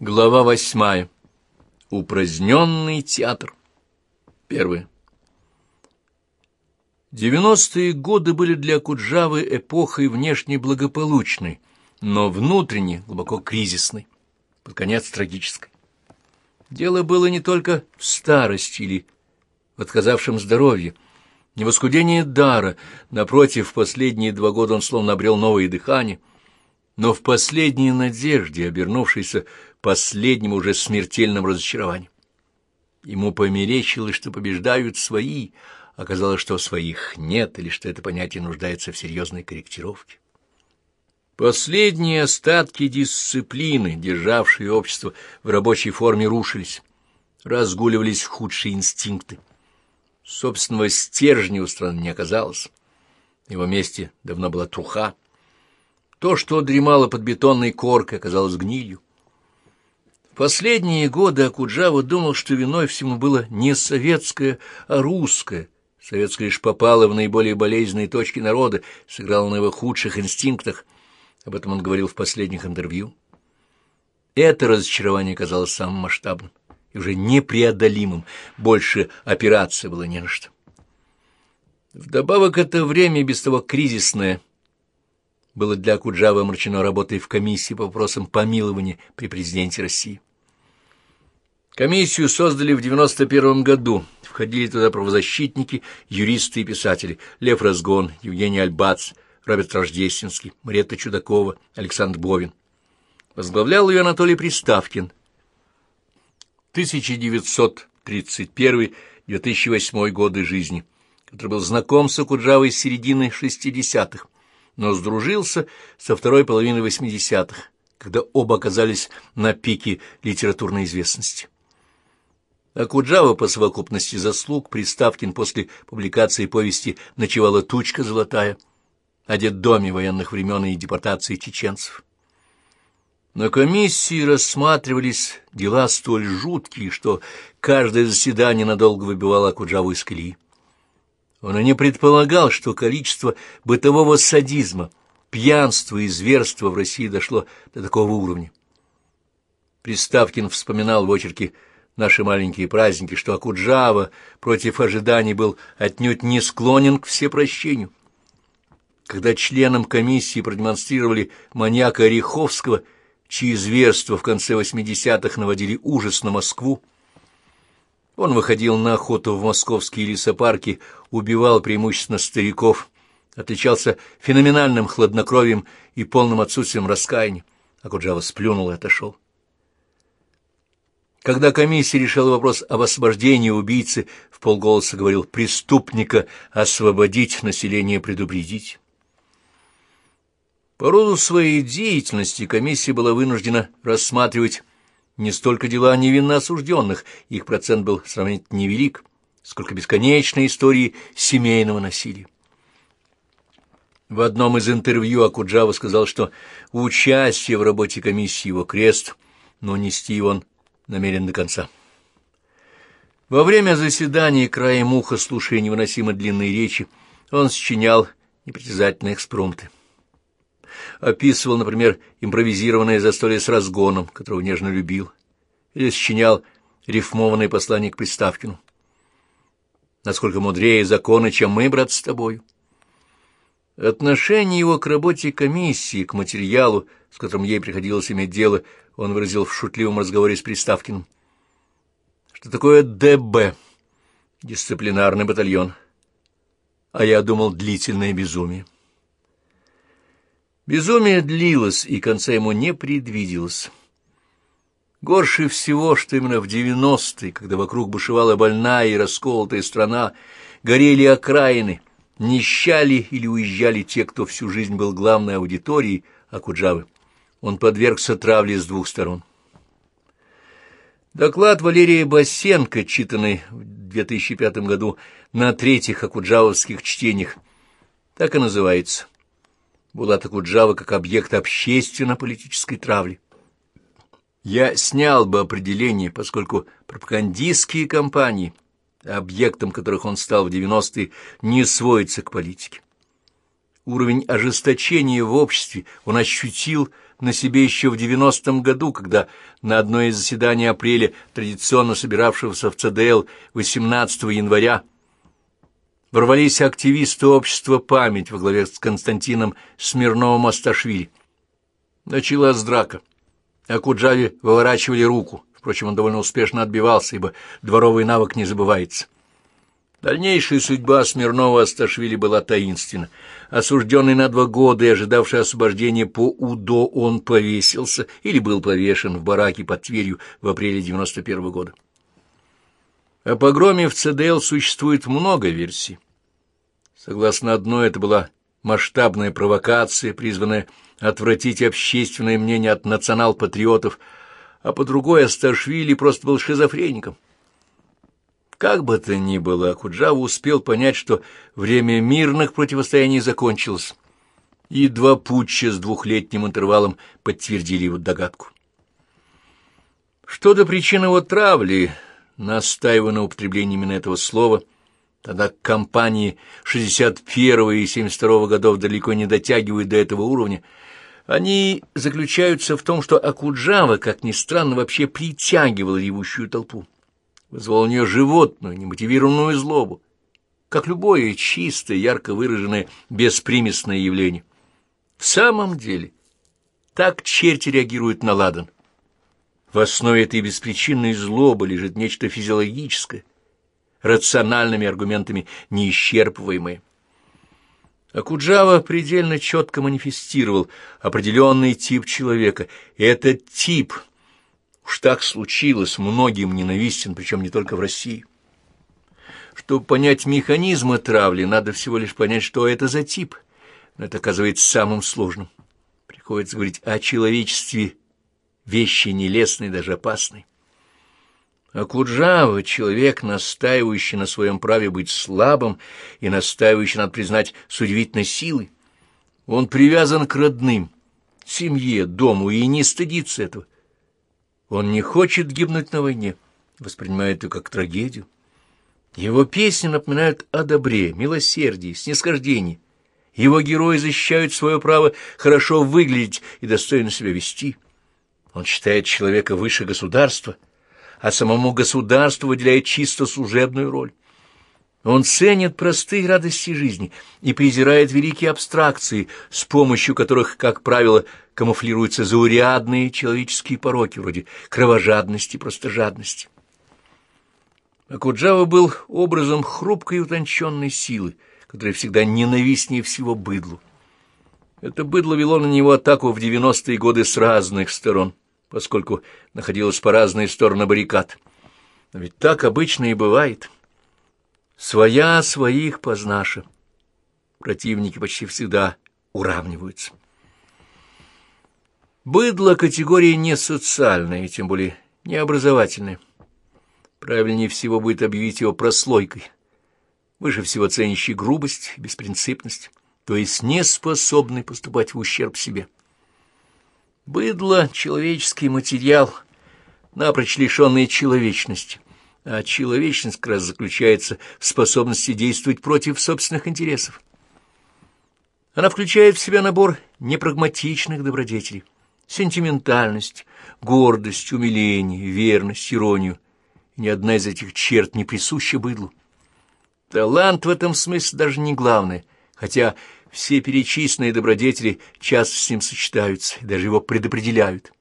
Глава восьмая. Упраздненный театр. Первое. Девяностые годы были для Куджавы эпохой внешне благополучной, но внутренне глубоко кризисной, под конец трагической. Дело было не только в старости или в отказавшем здоровье, не в оскудении дара, напротив, последние два года он словно обрел новое дыхание, но в последней надежде, обернувшейся последним уже смертельным разочарованием. Ему померещилось, что побеждают свои, оказалось, что своих нет, или что это понятие нуждается в серьезной корректировке. Последние остатки дисциплины, державшие общество в рабочей форме, рушились, разгуливались худшие инстинкты. Собственного стержня у страны не оказалось. Его месте давно была труха. То, что дремало под бетонной коркой, оказалось гнилью. Последние годы Акуджава думал, что виной всему было не советское, а русское. Советское лишь попало в наиболее болезненные точки народа, сыграло на его худших инстинктах. Об этом он говорил в последних интервью. Это разочарование казалось самым масштабным и уже непреодолимым. Больше операции было не на что. Вдобавок это время, без того кризисное, было для Куджавы омрачено работой в комиссии по вопросам помилования при президенте России. Комиссию создали в 91 году. Входили туда правозащитники, юристы и писатели. Лев Разгон, Евгений Альбац, Роберт Рождественский, Марета Чудакова, Александр Бовин. Возглавлял ее Анатолий Приставкин. 1931-2008 годы жизни, который был знаком с Акуджавой с середины 60-х но сдружился со второй половины 80-х, когда оба оказались на пике литературной известности. Акуджава по совокупности заслуг Приставкин после публикации повести «Ночевала тучка золотая» о доме военных времен и депортации чеченцев. На комиссии рассматривались дела столь жуткие, что каждое заседание надолго выбивало Акуджаву из колеи. Он и не предполагал, что количество бытового садизма, пьянства и зверства в России дошло до такого уровня. Приставкин вспоминал в очерке «Наши маленькие праздники», что Акуджава против ожиданий был отнюдь не склонен к всепрощению. Когда членам комиссии продемонстрировали маньяка Ореховского, чьи зверства в конце 80-х наводили ужас на Москву, он выходил на охоту в московские лесопарки, убивал преимущественно стариков, отличался феноменальным хладнокровием и полным отсутствием раскаяния. А Куджава сплюнул и отошел. Когда комиссия решила вопрос об освобождении убийцы, в полголоса говорил «преступника освободить, население предупредить». По роду своей деятельности комиссия была вынуждена рассматривать не столько дела невинно осужденных, их процент был сравнительно невелик, сколько бесконечной истории семейного насилия. В одном из интервью Акуджава сказал, что участие в работе комиссии его крест, но нести его он намерен до конца. Во время заседания краем уха, слушая невыносимо длинные речи, он сочинял непритязательные экспромты описывал, например, импровизированное застолье с разгоном, которого нежно любил, или сочинял рифмованное послание к Приставкину. Насколько мудрее законы, чем мы, брат, с тобою. Отношение его к работе комиссии, к материалу, с которым ей приходилось иметь дело, он выразил в шутливом разговоре с Приставкиным. Что такое ДБ? Дисциплинарный батальон. А я думал, длительное безумие. Безумие длилось, и конца ему не предвиделось. Горше всего, что именно в девяностые, когда вокруг бушевала больная и расколотая страна, горели окраины, нищали или уезжали те, кто всю жизнь был главной аудиторией Акуджавы. Он подвергся травле с двух сторон. Доклад Валерия Басенко, читанный в 2005 году на третьих акуджавовских чтениях, так и называется Булата Куджава как объект общественно-политической травли. Я снял бы определение, поскольку пропагандистские кампании, объектом которых он стал в 90-е, не сводятся к политике. Уровень ожесточения в обществе он ощутил на себе еще в 90-м году, когда на одно из заседаний апреля, традиционно собиравшегося в ЦДЛ 18 января, ворвались активисты общества «Память» во главе с Константином Смирновым-Асташвили. Началась драка. А выворачивали руку. Впрочем, он довольно успешно отбивался, ибо дворовый навык не забывается. Дальнейшая судьба Смирнова Асташвили была таинственна. Осужденный на два года и ожидавший освобождения по УДО, он повесился или был повешен в бараке под Тверью в апреле 91 -го года. О погроме в ЦДЛ существует много версий. Согласно одной, это была масштабная провокация, призванная отвратить общественное мнение от национал-патриотов, а по другой Асташвили просто был шизофреником. Как бы то ни было, Куджава успел понять, что время мирных противостояний закончилось, и два путча с двухлетним интервалом подтвердили его догадку. Что до причины его травли, настаивая на употреблении именно этого слова, тогда компании 61 и 72 годов далеко не дотягивают до этого уровня, они заключаются в том, что Акуджава, как ни странно, вообще притягивал ревущую толпу вызвал у нее животную, немотивированную злобу, как любое чистое, ярко выраженное, беспримесное явление. В самом деле, так черти реагируют на ладан. В основе этой беспричинной злобы лежит нечто физиологическое, рациональными аргументами неисчерпываемое. Акуджава предельно четко манифестировал определенный тип человека. Этот тип — Уж так случилось, многим ненавистен, причем не только в России. Чтобы понять механизмы травли, надо всего лишь понять, что это за тип. Но это оказывается самым сложным. Приходится говорить о человечестве, вещи нелестной, даже опасной. А Куджава — человек, настаивающий на своем праве быть слабым и настаивающий, надо признать, с удивительной силой. Он привязан к родным, семье, дому и не стыдится этого. Он не хочет гибнуть на войне, воспринимает ее как трагедию. Его песни напоминают о добре, милосердии, снисхождении. Его герои защищают свое право хорошо выглядеть и достойно себя вести. Он считает человека выше государства, а самому государству выделяет чисто служебную роль. Он ценит простые радости жизни и презирает великие абстракции, с помощью которых, как правило, камуфлируются заурядные человеческие пороки, вроде кровожадности, простожадности. Акуджава был образом хрупкой и утонченной силы, которая всегда ненавистнее всего быдлу. Это быдло вело на него атаку в девяностые годы с разных сторон, поскольку находилось по разные стороны баррикад. Но ведь так обычно и бывает — Своя своих познаша. Противники почти всегда уравниваются. Быдло категория не социальная, тем более не образовательная. Правильнее всего будет объявить его прослойкой, выше всего ценящей грубость, беспринципность, то есть не способный поступать в ущерб себе. Быдло — человеческий материал, напрочь лишенный человечности — а человечность как раз заключается в способности действовать против собственных интересов. Она включает в себя набор непрагматичных добродетелей, сентиментальность, гордость, умиление, верность, иронию. Ни одна из этих черт не присуща быдлу. Талант в этом смысле даже не главное, хотя все перечисленные добродетели часто с ним сочетаются даже его предопределяют.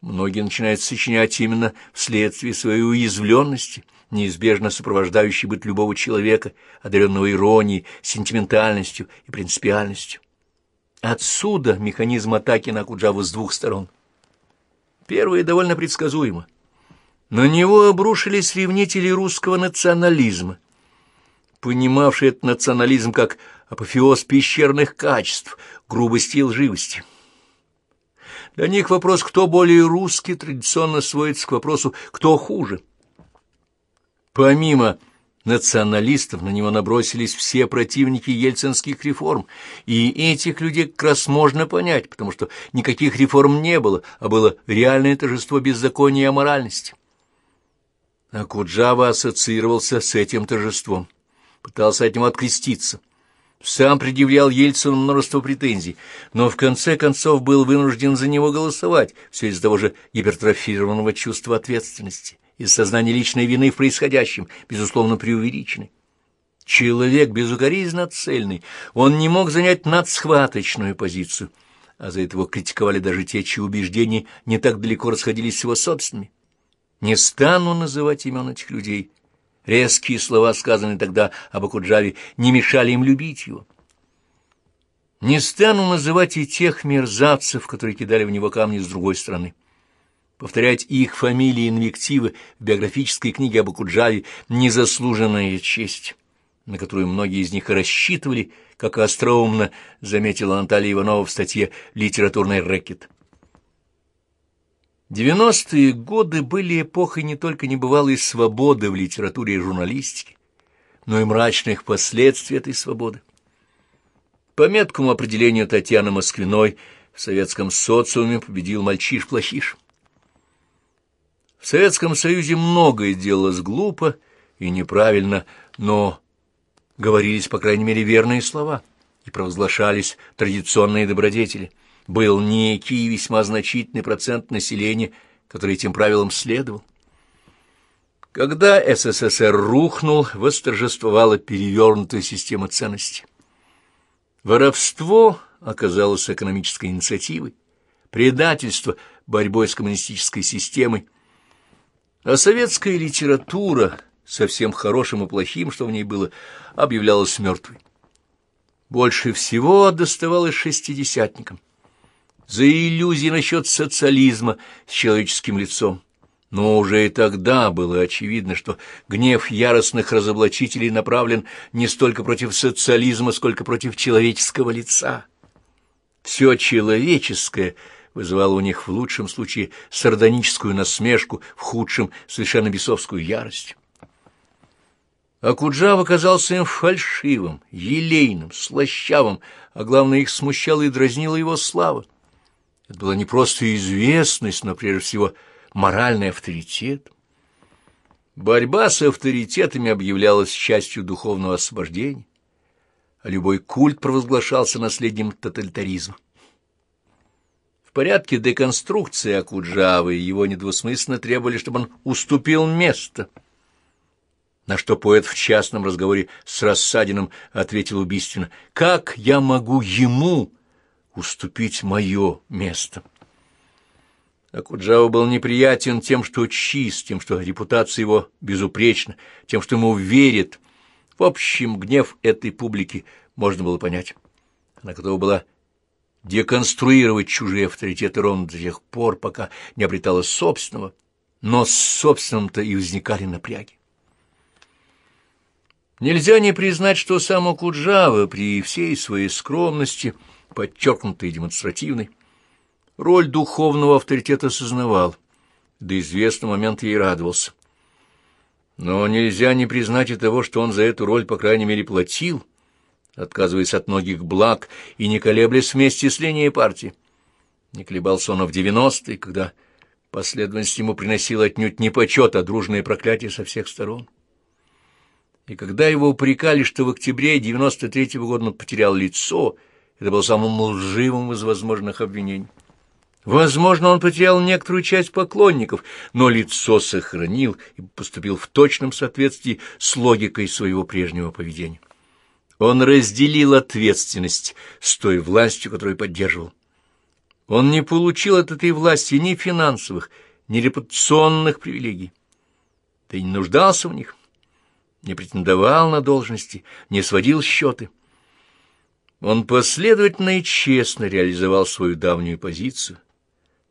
Многие начинают сочинять именно вследствие своей уязвленности, неизбежно сопровождающей быт любого человека, одаренного иронией, сентиментальностью и принципиальностью. Отсюда механизм атаки на Куджаву с двух сторон. Первое довольно предсказуемо. На него обрушились ревнители русского национализма, понимавшие этот национализм как апофеоз пещерных качеств, грубости и лживости. Для них вопрос, кто более русский, традиционно сводится к вопросу, кто хуже. Помимо националистов на него набросились все противники ельцинских реформ, и этих людей как раз можно понять, потому что никаких реформ не было, а было реальное торжество беззакония и аморальности. А Куджава ассоциировался с этим торжеством, пытался от него откреститься, сам предъявлял Ельцину множество претензий, но в конце концов был вынужден за него голосовать, все из-за того же гипертрофированного чувства ответственности, из сознания личной вины в происходящем, безусловно, преувеличенной. Человек безукоризненно цельный, он не мог занять надсхваточную позицию, а за это его критиковали даже те, чьи убеждения не так далеко расходились с его собственными. Не стану называть имен этих людей — Резкие слова, сказанные тогда об Акуджаве, не мешали им любить его. Не стану называть и тех мерзавцев, которые кидали в него камни с другой стороны. Повторять их фамилии и инвективы в биографической книге об Акуджаве — незаслуженная честь, на которую многие из них рассчитывали, как остроумно заметила Наталья Иванова в статье «Литературный рэкет». Девяностые годы были эпохой не только небывалой свободы в литературе и журналистике, но и мрачных последствий этой свободы. По меткому определению Татьяны Москвиной в советском социуме победил мальчиш-плохиш. В Советском Союзе многое делалось глупо и неправильно, но говорились, по крайней мере, верные слова и провозглашались традиционные добродетели – был некий весьма значительный процент населения, который этим правилам следовал. Когда СССР рухнул, восторжествовала перевернутая система ценностей. Воровство оказалось экономической инициативой, предательство – борьбой с коммунистической системой, а советская литература, со всем хорошим и плохим, что в ней было, объявлялась мертвой. Больше всего доставалось шестидесятникам за иллюзии насчет социализма с человеческим лицом. Но уже и тогда было очевидно, что гнев яростных разоблачителей направлен не столько против социализма, сколько против человеческого лица. Все человеческое вызывало у них в лучшем случае сардоническую насмешку, в худшем — совершенно бесовскую ярость. А Куджав оказался им фальшивым, елейным, слащавым, а главное, их смущала и дразнила его слава. Это была не просто известность, но прежде всего моральный авторитет. Борьба с авторитетами объявлялась частью духовного освобождения, а любой культ провозглашался наследием тоталитаризма. В порядке деконструкции Акуджавы его недвусмысленно требовали, чтобы он уступил место, на что поэт в частном разговоре с Рассадиным ответил убийственно, «Как я могу ему...» уступить мое место. Акуджава был неприятен тем, что чист, тем, что репутация его безупречна, тем, что ему верит. В общем, гнев этой публики можно было понять. Она готова была деконструировать чужие авторитеты ровно до тех пор, пока не обретала собственного, но с собственным-то и возникали напряги. Нельзя не признать, что сам Акуджава при всей своей скромности – подчеркнутой и демонстративной. Роль духовного авторитета осознавал, до известного момента ей радовался. Но нельзя не признать и того, что он за эту роль, по крайней мере, платил, отказываясь от многих благ и не колеблясь вместе с линией партии. Не колебался он в девяностые, когда последовательность ему приносила отнюдь не почет, а дружное проклятие со всех сторон. И когда его упрекали, что в октябре девяносто третьего года он потерял лицо — это был самым лживым из возможных обвинений. Возможно, он потерял некоторую часть поклонников, но лицо сохранил и поступил в точном соответствии с логикой своего прежнего поведения. Он разделил ответственность с той властью, которую поддерживал. Он не получил от этой власти ни финансовых, ни репутационных привилегий. И не нуждался в них, не претендовал на должности, не сводил счеты. Он последовательно и честно реализовал свою давнюю позицию,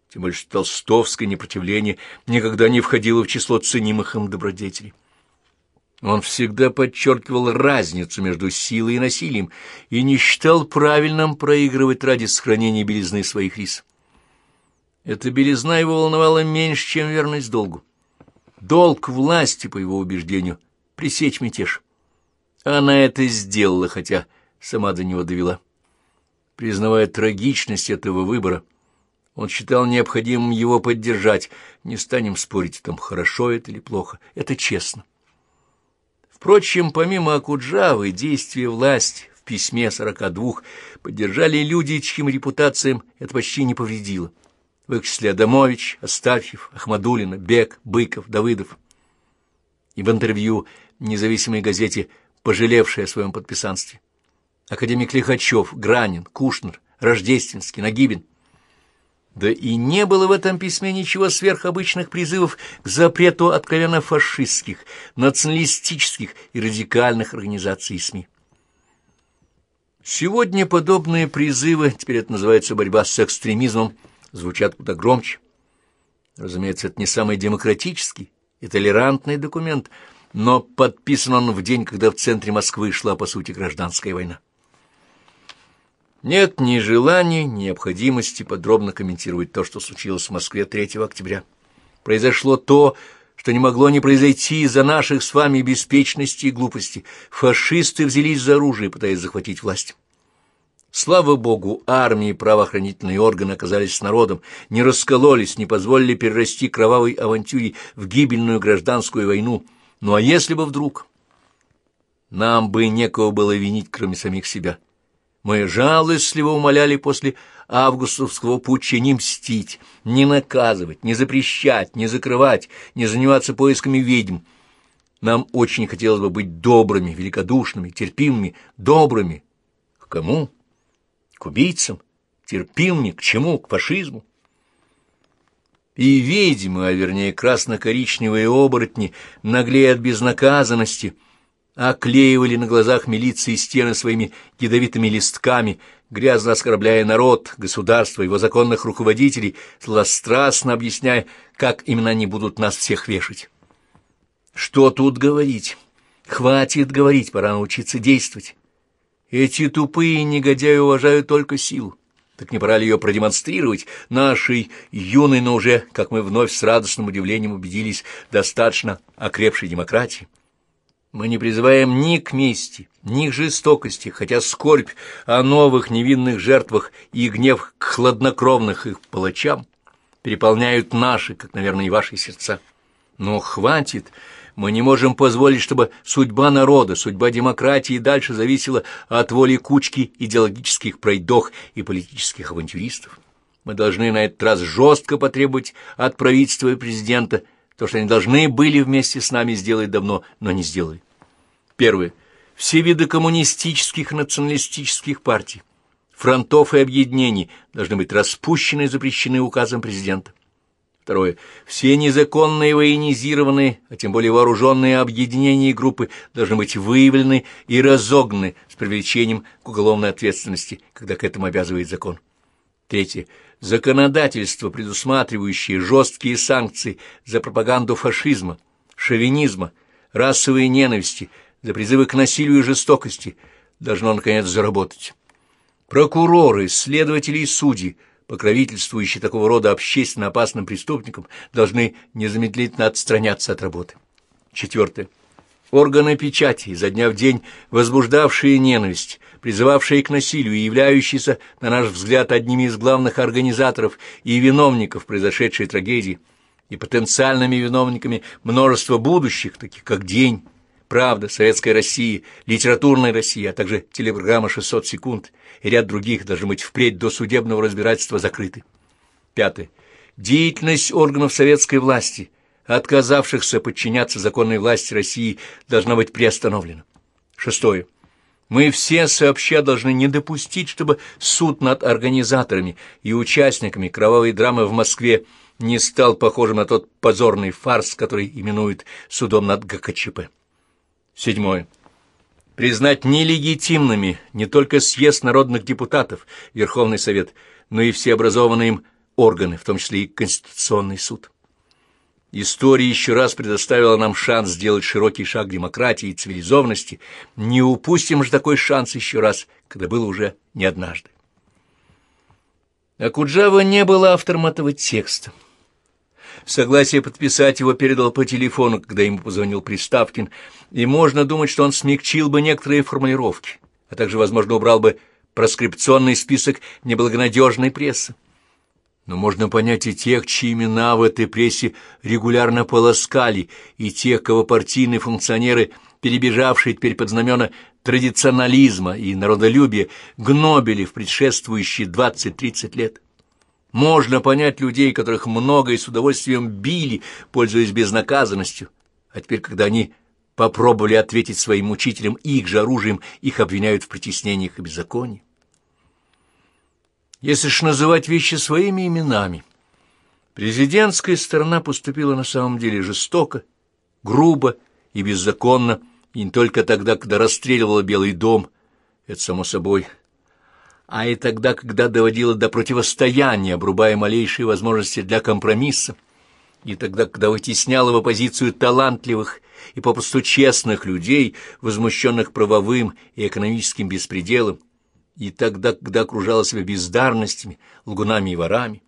тем более что толстовское непротивление никогда не входило в число ценимых им добродетелей. Он всегда подчеркивал разницу между силой и насилием и не считал правильным проигрывать ради сохранения белизны своих рис. Эта белизна его волновала меньше, чем верность долгу. Долг власти, по его убеждению, пресечь мятеж. Она это сделала, хотя сама до него довела. Признавая трагичность этого выбора, он считал необходимым его поддержать. Не станем спорить о том, хорошо это или плохо. Это честно. Впрочем, помимо Акуджавы, действия власти в письме сорока двух поддержали люди, чьим репутациям это почти не повредило. В их числе Адамович, Астафьев, Ахмадулина, Бек, Быков, Давыдов. И в интервью независимой газете, пожалевшей о своем подписанстве. Академик Лихачев, Гранин, Кушнер, Рождественский, Нагибин. Да и не было в этом письме ничего сверхобычных призывов к запрету откровенно фашистских, националистических и радикальных организаций и СМИ. Сегодня подобные призывы, теперь это называется борьба с экстремизмом, звучат куда громче. Разумеется, это не самый демократический и толерантный документ, но подписан он в день, когда в центре Москвы шла, по сути, гражданская война. Нет ни желания, ни необходимости подробно комментировать то, что случилось в Москве 3 октября. Произошло то, что не могло не произойти из-за наших с вами беспечности и глупости. Фашисты взялись за оружие, пытаясь захватить власть. Слава Богу, армии и правоохранительные органы оказались с народом, не раскололись, не позволили перерасти кровавой авантюре в гибельную гражданскую войну. Ну а если бы вдруг... Нам бы некого было винить, кроме самих себя. Мы жалостливо умоляли после августовского путча не мстить, не наказывать, не запрещать, не закрывать, не заниматься поисками ведьм. Нам очень хотелось бы быть добрыми, великодушными, терпимыми, добрыми. К кому? К убийцам? Терпимыми? К чему? К фашизму? И ведьмы, а вернее красно-коричневые оборотни, наглея от безнаказанности — оклеивали на глазах милиции стены своими ядовитыми листками, грязно оскорбляя народ, государство, его законных руководителей, злострастно объясняя, как именно они будут нас всех вешать. Что тут говорить? Хватит говорить, пора научиться действовать. Эти тупые негодяи уважают только силу. Так не пора ли ее продемонстрировать нашей юной, но уже, как мы вновь с радостным удивлением убедились, достаточно окрепшей демократии? Мы не призываем ни к мести, ни к жестокости, хотя скорбь о новых невинных жертвах и гнев к хладнокровных их палачам переполняют наши, как, наверное, и ваши сердца. Но хватит, мы не можем позволить, чтобы судьба народа, судьба демократии дальше зависела от воли кучки идеологических пройдох и политических авантюристов. Мы должны на этот раз жестко потребовать от правительства и президента то, что они должны были вместе с нами сделать давно, но не сделали. Первое. Все виды коммунистических националистических партий, фронтов и объединений должны быть распущены и запрещены указом президента. Второе. Все незаконные военизированные, а тем более вооруженные объединения и группы должны быть выявлены и разогнаны с привлечением к уголовной ответственности, когда к этому обязывает закон. Третье. Законодательство, предусматривающее жесткие санкции за пропаганду фашизма, шовинизма, расовой ненависти, за призывы к насилию и жестокости, должно, наконец, заработать. Прокуроры, следователи и судьи, покровительствующие такого рода общественно опасным преступникам, должны незамедлительно отстраняться от работы. Четвертое. Органы печати, изо дня в день возбуждавшие ненависть, призывавшие к насилию и являющиеся, на наш взгляд, одними из главных организаторов и виновников произошедшей трагедии, и потенциальными виновниками множества будущих, таких как «День», «Правда», «Советская Россия», «Литературная Россия», а также телепрограмма «600 секунд» и ряд других должны быть впредь до судебного разбирательства закрыты. Пятое. Деятельность органов советской власти – отказавшихся подчиняться законной власти России, должна быть приостановлена. Шестое. Мы все сообща должны не допустить, чтобы суд над организаторами и участниками кровавой драмы в Москве не стал похожим на тот позорный фарс, который именуют судом над ГКЧП. Седьмое. Признать нелегитимными не только съезд народных депутатов, Верховный Совет, но и все образованные им органы, в том числе и Конституционный суд. История еще раз предоставила нам шанс сделать широкий шаг демократии и цивилизованности. Не упустим же такой шанс еще раз, когда было уже не однажды. Акуджава не был автором этого текста. Согласие подписать его передал по телефону, когда ему позвонил Приставкин, и можно думать, что он смягчил бы некоторые формулировки, а также, возможно, убрал бы проскрипционный список неблагонадежной прессы. Но можно понять и тех, чьи имена в этой прессе регулярно полоскали, и тех, кого партийные функционеры, перебежавшие теперь под знамена традиционализма и народолюбия гнобили в предшествующие 20-30 лет. Можно понять людей, которых много и с удовольствием били, пользуясь безнаказанностью, а теперь, когда они попробовали ответить своим учителям их же оружием, их обвиняют в притеснениях и беззаконии. Если ж называть вещи своими именами, президентская сторона поступила на самом деле жестоко, грубо и беззаконно, и не только тогда, когда расстреливала Белый дом, это само собой, а и тогда, когда доводила до противостояния, обрубая малейшие возможности для компромисса, и тогда, когда вытесняла в оппозицию талантливых и попросту честных людей, возмущенных правовым и экономическим беспределом, и тогда, когда окружала себя бездарностями, лгунами и ворами.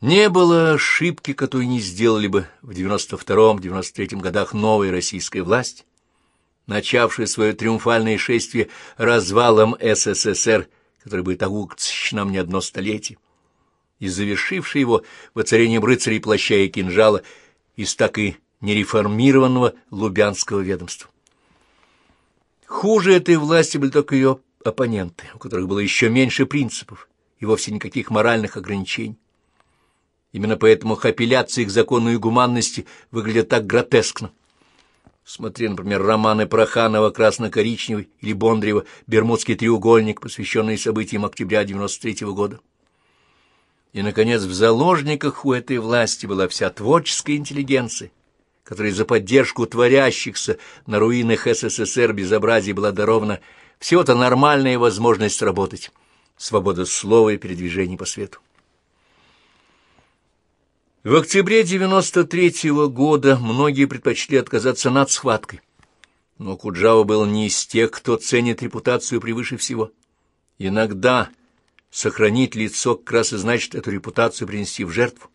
Не было ошибки, которую не сделали бы в 92-93 годах новой российской власти, начавшая свое триумфальное шествие развалом СССР, который будет аукций нам не одно столетие, и завершивший его воцарением рыцарей плаща и кинжала из так и нереформированного Лубянского ведомства. Хуже этой власти были только ее оппоненты, у которых было еще меньше принципов и вовсе никаких моральных ограничений. Именно поэтому апелляции к закону и гуманности выглядят так гротескно. Смотри, например, романы Проханова «Красно-коричневый» или Бондарева «Бермудский треугольник», посвященные событиям октября 93 -го года. И, наконец, в заложниках у этой власти была вся творческая интеллигенция, которой за поддержку творящихся на руинах СССР безобразий была дарована всего-то нормальная возможность работать, свобода слова и передвижений по свету. В октябре 93-го года многие предпочли отказаться над схваткой. Но Куджава был не из тех, кто ценит репутацию превыше всего. Иногда сохранить лицо как раз и значит эту репутацию принести в жертву.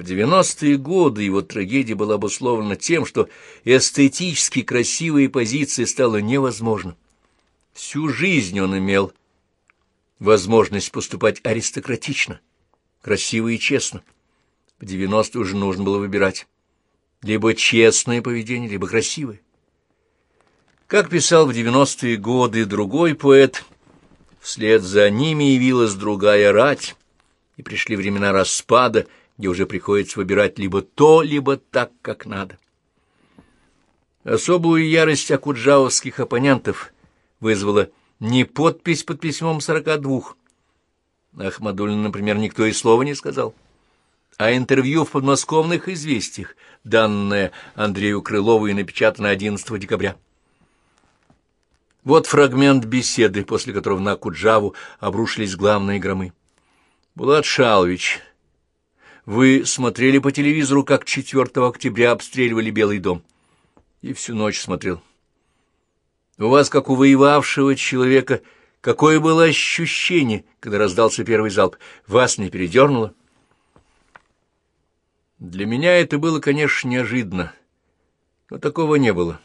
В 90-е годы его трагедия была обусловлена тем, что эстетически красивые позиции стало невозможно. Всю жизнь он имел возможность поступать аристократично, красиво и честно. В 90-е уже нужно было выбирать. Либо честное поведение, либо красивое. Как писал в 90-е годы другой поэт, вслед за ними явилась другая рать, и пришли времена распада, где уже приходится выбирать либо то, либо так, как надо. Особую ярость акуджавовских оппонентов вызвала не подпись под письмом сорока двух. Ахмадулин, например, никто и слова не сказал а интервью в подмосковных известиях, данное Андрею Крылову и напечатано 11 декабря. Вот фрагмент беседы, после которого на Куджаву обрушились главные громы. Булат Шалович, вы смотрели по телевизору, как 4 октября обстреливали Белый дом? И всю ночь смотрел. У вас, как у воевавшего человека, какое было ощущение, когда раздался первый залп? Вас не передернуло? Для меня это было, конечно, неожиданно, но такого не было.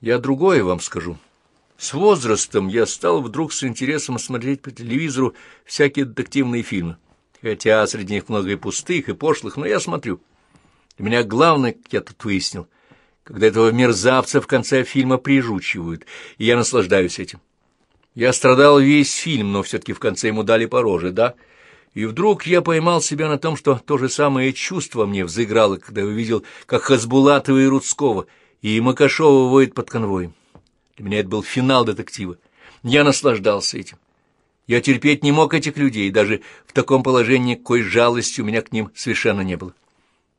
Я другое вам скажу. С возрастом я стал вдруг с интересом смотреть по телевизору всякие детективные фильмы, хотя среди них много и пустых, и пошлых, но я смотрю. Для меня главное, как я тут выяснил, когда этого мерзавца в конце фильма прижучивают, и я наслаждаюсь этим. Я страдал весь фильм, но все-таки в конце ему дали по роже, да? — и вдруг я поймал себя на том, что то же самое чувство мне взыграло, когда увидел, как Хасбулатова и Рудского и Макашова воют под конвоем. Для меня это был финал детектива. Я наслаждался этим. Я терпеть не мог этих людей, даже в таком положении какой жалости у меня к ним совершенно не было.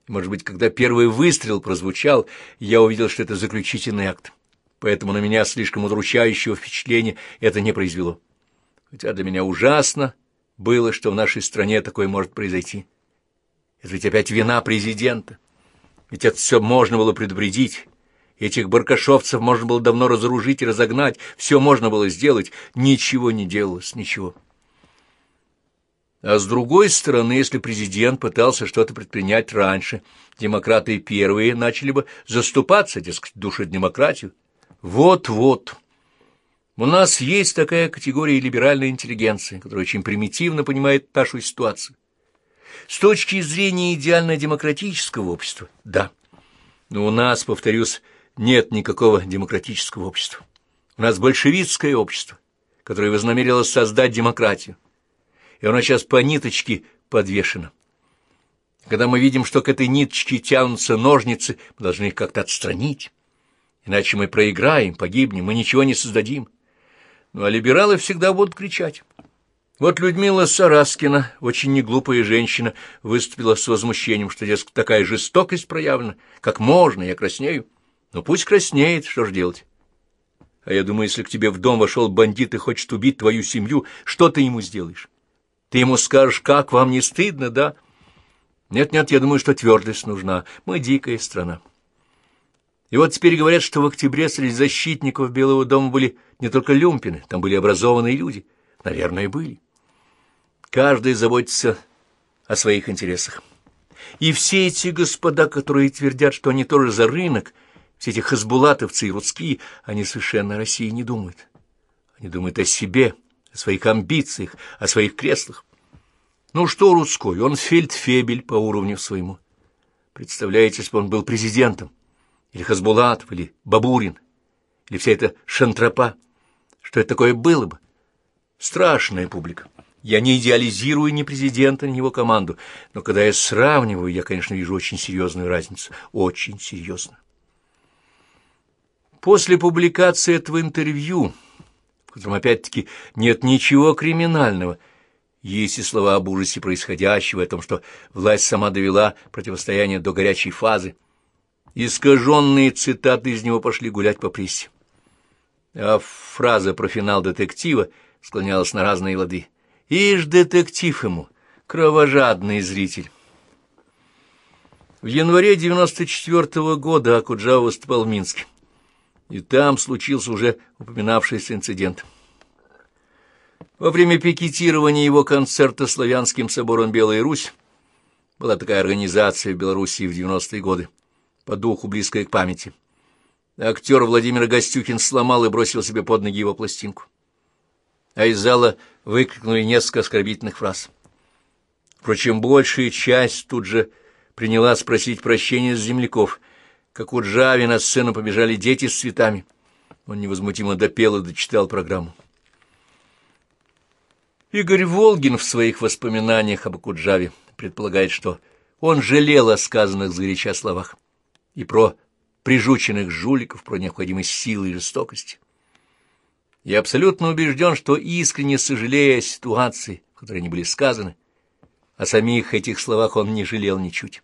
Может быть, когда первый выстрел прозвучал, я увидел, что это заключительный акт. Поэтому на меня слишком удручающего впечатления это не произвело. Хотя для меня ужасно было, что в нашей стране такое может произойти. Это ведь опять вина президента. Ведь это все можно было предупредить. Этих баркашовцев можно было давно разоружить и разогнать. Все можно было сделать. Ничего не делалось, ничего. А с другой стороны, если президент пытался что-то предпринять раньше, демократы первые начали бы заступаться, дескать, душить демократию. Вот-вот. У нас есть такая категория либеральной интеллигенции, которая очень примитивно понимает нашу ситуацию. С точки зрения идеально демократического общества, да. Но у нас, повторюсь, нет никакого демократического общества. У нас большевистское общество, которое вознамерилось создать демократию. И оно сейчас по ниточке подвешено. Когда мы видим, что к этой ниточке тянутся ножницы, мы должны их как-то отстранить. Иначе мы проиграем, погибнем, мы ничего не создадим. Ну, а либералы всегда будут кричать. Вот Людмила Сараскина, очень неглупая женщина, выступила с возмущением, что, дескать, такая жестокость проявлена. Как можно, я краснею. Ну, пусть краснеет, что ж делать? А я думаю, если к тебе в дом вошел бандит и хочет убить твою семью, что ты ему сделаешь? Ты ему скажешь, как, вам не стыдно, да? Нет-нет, я думаю, что твердость нужна. Мы дикая страна. И вот теперь говорят, что в октябре среди защитников Белого дома были не только люмпины, там были образованные люди. Наверное, были. Каждый заботится о своих интересах. И все эти господа, которые твердят, что они тоже за рынок, все эти хазбулатовцы и русские, они совершенно о России не думают. Они думают о себе, о своих амбициях, о своих креслах. Ну что русской, он фельдфебель по уровню своему. Представляете, если бы он был президентом, или Хазбулатов, или Бабурин, или вся эта шантропа, что это такое было бы? Страшная публика. Я не идеализирую ни президента, ни его команду, но когда я сравниваю, я, конечно, вижу очень серьезную разницу. Очень серьезную. После публикации этого интервью, в котором, опять-таки, нет ничего криминального, есть и слова об ужасе происходящего, о том, что власть сама довела противостояние до горячей фазы, искаженные цитаты из него пошли гулять по прессе. А фраза про финал детектива склонялась на разные лады. «Ишь, детектив ему, кровожадный зритель». В январе 94 -го года Акуджава выступал в Минске и там случился уже упоминавшийся инцидент. Во время пикетирования его концерта Славянским собором «Белая Русь» была такая организация в Белоруссии в 90-е годы, по духу близкая к памяти. Актер Владимир Гостюхин сломал и бросил себе под ноги его пластинку. А из зала выкрикнули несколько оскорбительных фраз. Впрочем, большая часть тут же приняла спросить прощения с земляков — как у Джави на сцену побежали дети с цветами. Он невозмутимо допел и дочитал программу. Игорь Волгин в своих воспоминаниях об Акуджаве предполагает, что он жалел о сказанных сгоряча словах и про прижученных жуликов, про необходимость силы и жестокости. Я абсолютно убежден, что искренне сожалея о ситуации, в которой они были сказаны, о самих этих словах он не жалел ничуть.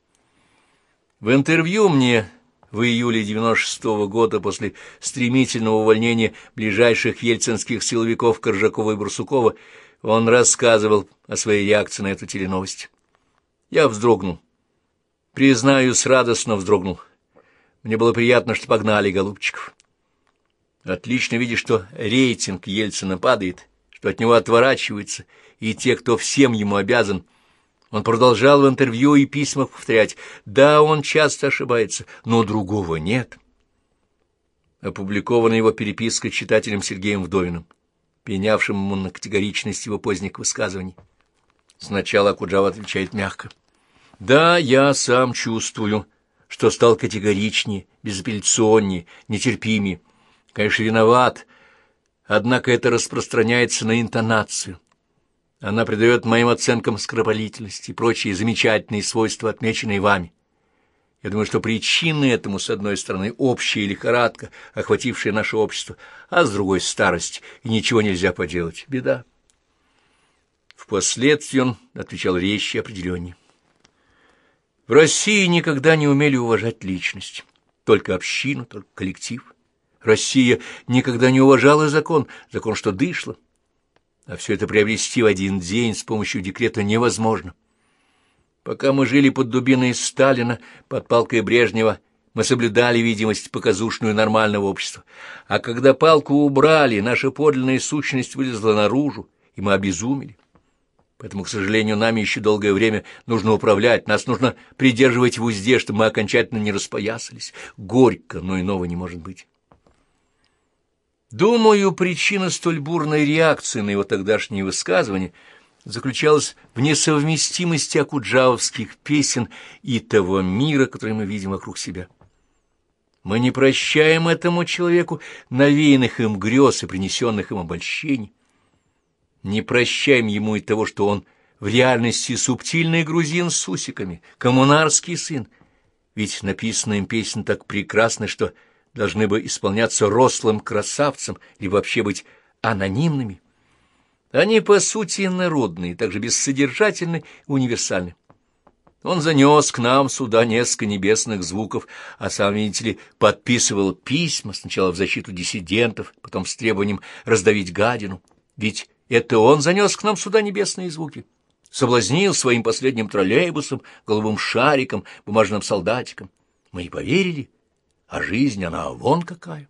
В интервью мне в июле 96 -го года после стремительного увольнения ближайших ельцинских силовиков Коржакова и Барсукова он рассказывал о своей реакции на эту теленовость. Я вздрогнул. Признаюсь, радостно вздрогнул. Мне было приятно, что погнали голубчиков. Отлично видишь, что рейтинг Ельцина падает, что от него отворачиваются, и те, кто всем ему обязан, он продолжал в интервью и письмах повторять, да, он часто ошибается, но другого нет. Опубликована его переписка читателем Сергеем Вдовиным, пенявшим ему на категоричность его поздних высказываний. Сначала Акуджава отвечает мягко. «Да, я сам чувствую, что стал категоричнее, безапелляционнее, нетерпимее. Конечно, виноват, однако это распространяется на интонацию. Она придает моим оценкам скоропалительность и прочие замечательные свойства, отмеченные вами. Я думаю, что причины этому, с одной стороны, общая лихорадка, охватившая наше общество, а с другой — старость, и ничего нельзя поделать. Беда. Впоследствии он отвечал резче определеннее. В России никогда не умели уважать личность, только общину, только коллектив. Россия никогда не уважала закон, закон, что дышло. А все это приобрести в один день с помощью декрета невозможно. Пока мы жили под дубиной Сталина, под палкой Брежнева, мы соблюдали видимость показушную нормального общества. А когда палку убрали, наша подлинная сущность вылезла наружу, и мы обезумели. Поэтому, к сожалению, нами еще долгое время нужно управлять, нас нужно придерживать в узде, чтобы мы окончательно не распоясались. Горько, но иного не может быть. Думаю, причина столь бурной реакции на его тогдашние высказывания заключалась в несовместимости акуджавовских песен и того мира, который мы видим вокруг себя. Мы не прощаем этому человеку навеянных им грез и принесенных им обольщений. Не прощаем ему и того, что он в реальности субтильный грузин с усиками, коммунарский сын. Ведь написанная им песня так прекрасна, что должны бы исполняться рослым красавцем или вообще быть анонимными. Они, по сути, народные, также бессодержательны и универсальны. Он занес к нам сюда несколько небесных звуков, а сам, видите ли, подписывал письма сначала в защиту диссидентов, потом с требованием раздавить гадину. Ведь это он занес к нам сюда небесные звуки. Соблазнил своим последним троллейбусом, голубым шариком, бумажным солдатиком. Мы и поверили, а жизнь, она вон какая.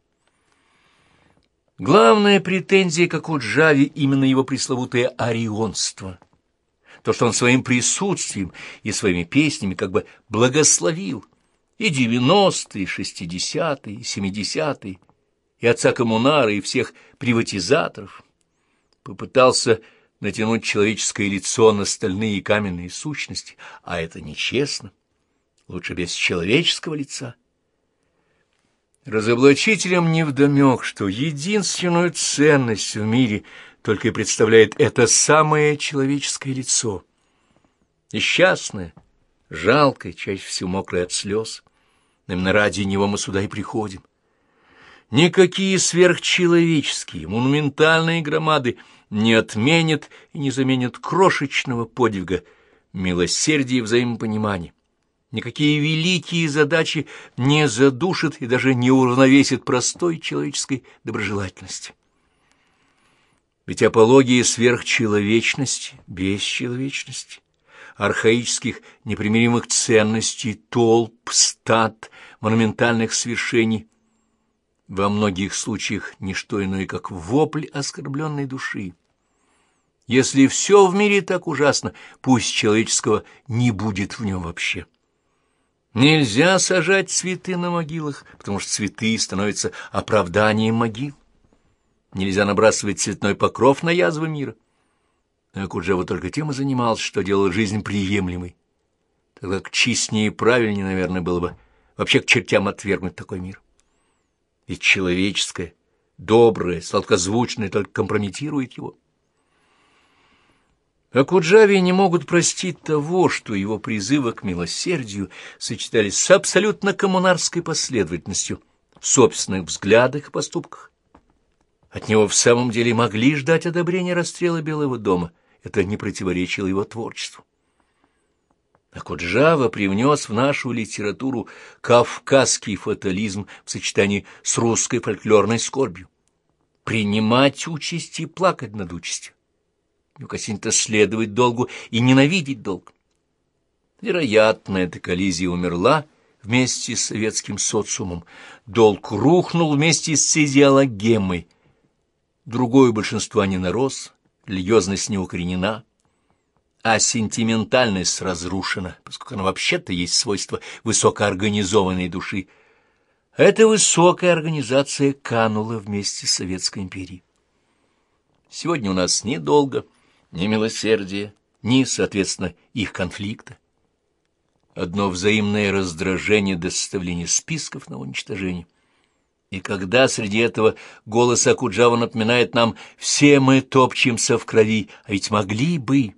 Главная претензия, как у Джави, именно его пресловутое орионство — то, что он своим присутствием и своими песнями как бы благословил и девяностые, и шестидесятые, и семидесятые, и отца коммунара, и всех приватизаторов. Попытался натянуть человеческое лицо на стальные каменные сущности, а это нечестно. Лучше без человеческого лица. Разоблачителям невдомек, что единственную ценность в мире — только и представляет это самое человеческое лицо. Несчастное, жалкое, чаще всего мокрое от слез. Именно ради него мы сюда и приходим. Никакие сверхчеловеческие, монументальные громады не отменят и не заменят крошечного подвига милосердия и взаимопонимания. Никакие великие задачи не задушат и даже не уравновесят простой человеческой доброжелательности. Ведь апология сверхчеловечности, бесчеловечности, архаических непримиримых ценностей, толп, стат, монументальных свершений во многих случаях не что иное, как вопль оскорбленной души. Если все в мире так ужасно, пусть человеческого не будет в нем вообще. Нельзя сажать цветы на могилах, потому что цветы становятся оправданием могил. Нельзя набрасывать цветной покров на язвы мира. А Куджава только тем и занимался, что делал жизнь приемлемой. Тогда к честнее и правильнее, наверное, было бы вообще к чертям отвергнуть такой мир. Ведь человеческое, доброе, сладкозвучное только компрометирует его. А Куджаве не могут простить того, что его призывы к милосердию сочетались с абсолютно коммунарской последовательностью в собственных взглядах и поступках. От него в самом деле могли ждать одобрения расстрела Белого дома. Это не противоречило его творчеству. А Куджава привнес в нашу литературу кавказский фатализм в сочетании с русской фольклорной скорбью. Принимать участь и плакать над участью. Неукосинь-то следовать долгу и ненавидеть долг. Вероятно, эта коллизия умерла вместе с советским социумом. Долг рухнул вместе с идеологемой, другое большинство не нарос, религиозность не укоренена, а сентиментальность разрушена, поскольку она вообще-то есть свойство высокоорганизованной души. Эта высокая организация канула вместе с Советской империей. Сегодня у нас ни долга, ни милосердия, ни, соответственно, их конфликта. Одно взаимное раздражение до составления списков на уничтожение. И когда среди этого голос Акуджава напоминает нам «все мы топчемся в крови, а ведь могли бы...»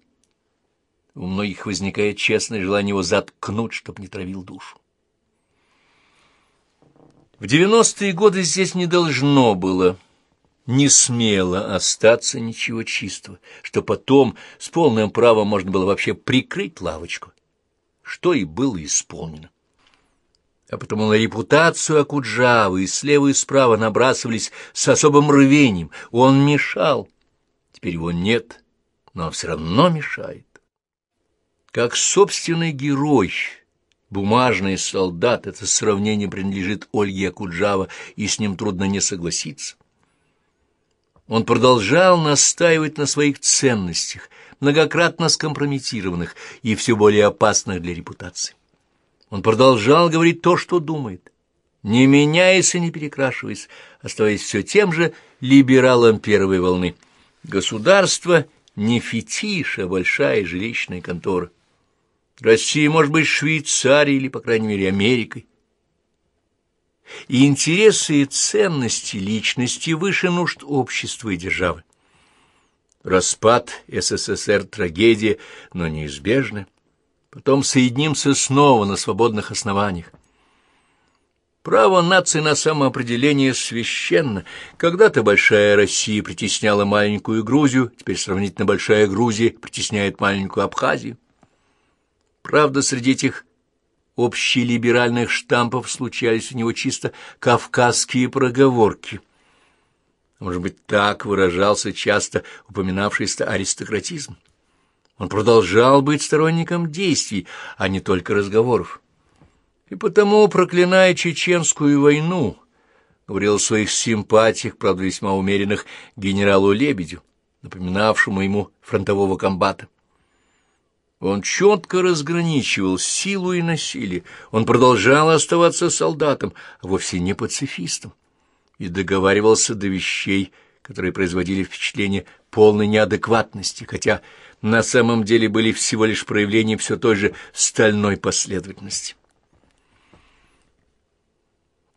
У многих возникает честное желание его заткнуть, чтоб не травил душу. В девяностые годы здесь не должно было, не смело остаться ничего чистого, что потом с полным правом можно было вообще прикрыть лавочку, что и было исполнено а потому на репутацию Акуджавы слева и справа набрасывались с особым рвением. Он мешал. Теперь его нет, но все равно мешает. Как собственный герой, бумажный солдат, это сравнение принадлежит Ольге Акуджава, и с ним трудно не согласиться. Он продолжал настаивать на своих ценностях, многократно скомпрометированных и все более опасных для репутации. Он продолжал говорить то, что думает, не меняясь и не перекрашиваясь, оставаясь все тем же либералом первой волны. Государство не фетиш, а большая жилищная контора. Россия может быть Швейцарией или, по крайней мере, Америкой. И интересы и ценности личности выше нужд общества и державы. Распад СССР – трагедия, но неизбежная. Потом соединимся снова на свободных основаниях. Право нации на самоопределение священно. Когда-то большая Россия притесняла маленькую Грузию, теперь сравнительно большая Грузия притесняет маленькую Абхазию. Правда, среди этих общелиберальных штампов случались у него чисто кавказские проговорки. Может быть, так выражался часто упоминавшийся аристократизм. Он продолжал быть сторонником действий, а не только разговоров. И потому, проклиная чеченскую войну, говорил о своих симпатиях, правда, весьма умеренных, генералу Лебедю, напоминавшему ему фронтового комбата. Он четко разграничивал силу и насилие, он продолжал оставаться солдатом, а вовсе не пацифистом, и договаривался до вещей, которые производили впечатление полной неадекватности, хотя на самом деле были всего лишь проявлением все той же стальной последовательности.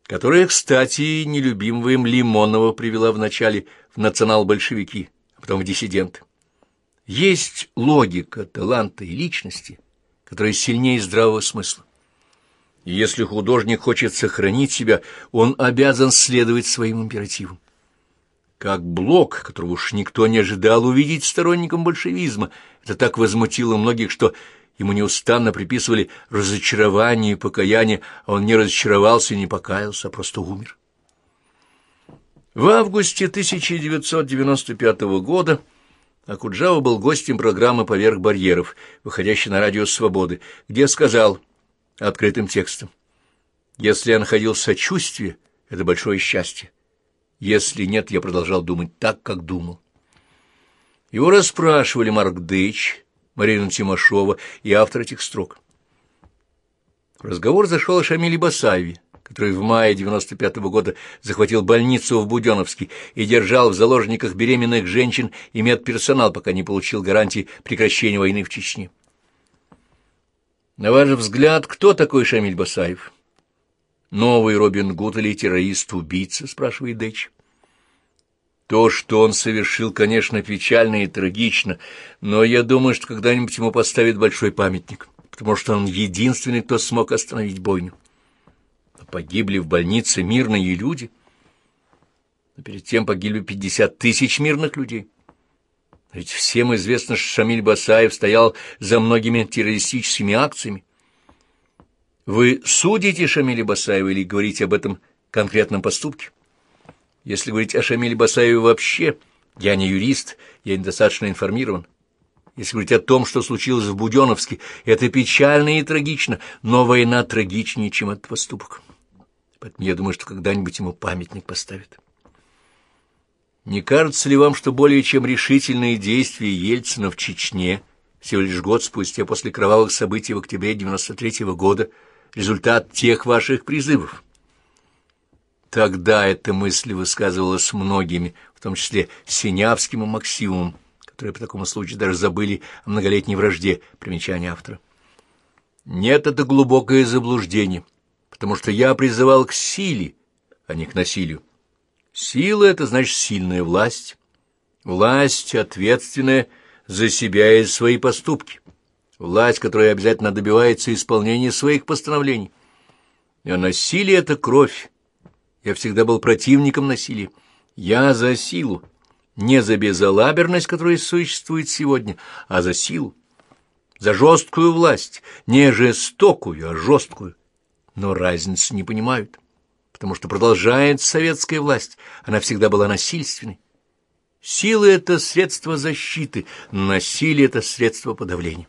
Которая, кстати, нелюбимого им Лимонова привела вначале в национал-большевики, а потом в диссиденты. Есть логика таланта и личности, которая сильнее здравого смысла. И если художник хочет сохранить себя, он обязан следовать своим императивам. Как Блок, которого уж никто не ожидал увидеть сторонником большевизма, это так возмутило многих, что ему неустанно приписывали разочарование и покаяние, а он не разочаровался и не покаялся, а просто умер. В августе 1995 года Акуджава был гостем программы «Поверх барьеров», выходящей на радио «Свободы», где сказал открытым текстом, «Если я находил сочувствие, это большое счастье. Если нет, я продолжал думать так, как думал». Его расспрашивали Марк Дыч, Марина Тимошова и автор этих строк. Разговор зашел о Шамиле Басаеве который в мае 95 -го года захватил больницу в Буденновске и держал в заложниках беременных женщин и медперсонал, пока не получил гарантии прекращения войны в Чечне. На ваш взгляд, кто такой Шамиль Басаев? Новый Робин Гуд или террорист-убийца, спрашивает Дэч. То, что он совершил, конечно, печально и трагично, но я думаю, что когда-нибудь ему поставят большой памятник, потому что он единственный, кто смог остановить бойню погибли в больнице мирные люди. Но перед тем погибли пятьдесят тысяч мирных людей. Ведь всем известно, что Шамиль Басаев стоял за многими террористическими акциями. Вы судите Шамиля Басаева или говорите об этом конкретном поступке? Если говорить о Шамиле Басаеве вообще, я не юрист, я недостаточно информирован. Если говорить о том, что случилось в Буденновске, это печально и трагично, но война трагичнее, чем этот поступок. Поэтому я думаю, что когда-нибудь ему памятник поставят. Не кажется ли вам, что более чем решительные действия Ельцина в Чечне, всего лишь год спустя после кровавых событий в октябре 93 -го года, результат тех ваших призывов? Тогда эта мысль высказывалась многими, в том числе Синявским и Максимумом, которые по такому случаю даже забыли о многолетней вражде, примечания автора. Нет, это глубокое заблуждение потому что я призывал к силе, а не к насилию. Сила — это значит сильная власть. Власть, ответственная за себя и свои поступки. Власть, которая обязательно добивается исполнения своих постановлений. А насилие — это кровь. Я всегда был противником насилия. Я за силу. Не за безалаберность, которая существует сегодня, а за силу. За жесткую власть. Не жестокую, а жесткую но разницы не понимают, потому что продолжает советская власть, она всегда была насильственной. Сила — это средство защиты, насилие — это средство подавления.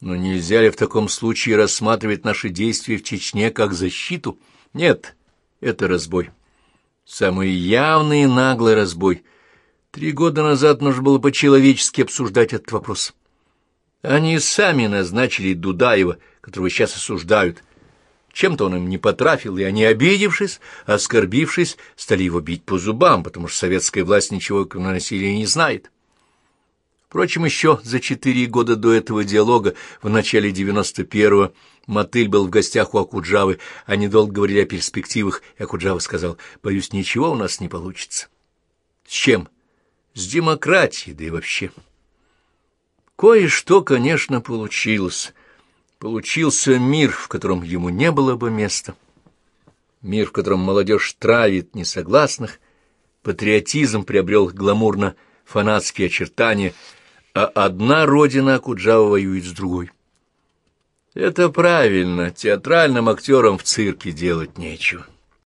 Но нельзя ли в таком случае рассматривать наши действия в Чечне как защиту? Нет, это разбой. Самый явный и наглый разбой. Три года назад нужно было по-человечески обсуждать этот вопрос. Они сами назначили Дудаева, которого сейчас осуждают, чем-то он им не потрафил, и они, обидевшись, оскорбившись, стали его бить по зубам, потому что советская власть ничего кроме насилия не знает. Впрочем, еще за четыре года до этого диалога, в начале девяносто первого, Мотыль был в гостях у Акуджавы, они долго говорили о перспективах, и Акуджава сказал, «Боюсь, ничего у нас не получится». «С чем?» «С демократией, да и вообще». Кое-что, конечно, получилось. Получился мир, в котором ему не было бы места. Мир, в котором молодежь травит несогласных, патриотизм приобрел гламурно-фанатские очертания — а одна родина Акуджава воюет с другой. Это правильно, театральным актерам в цирке делать нечего.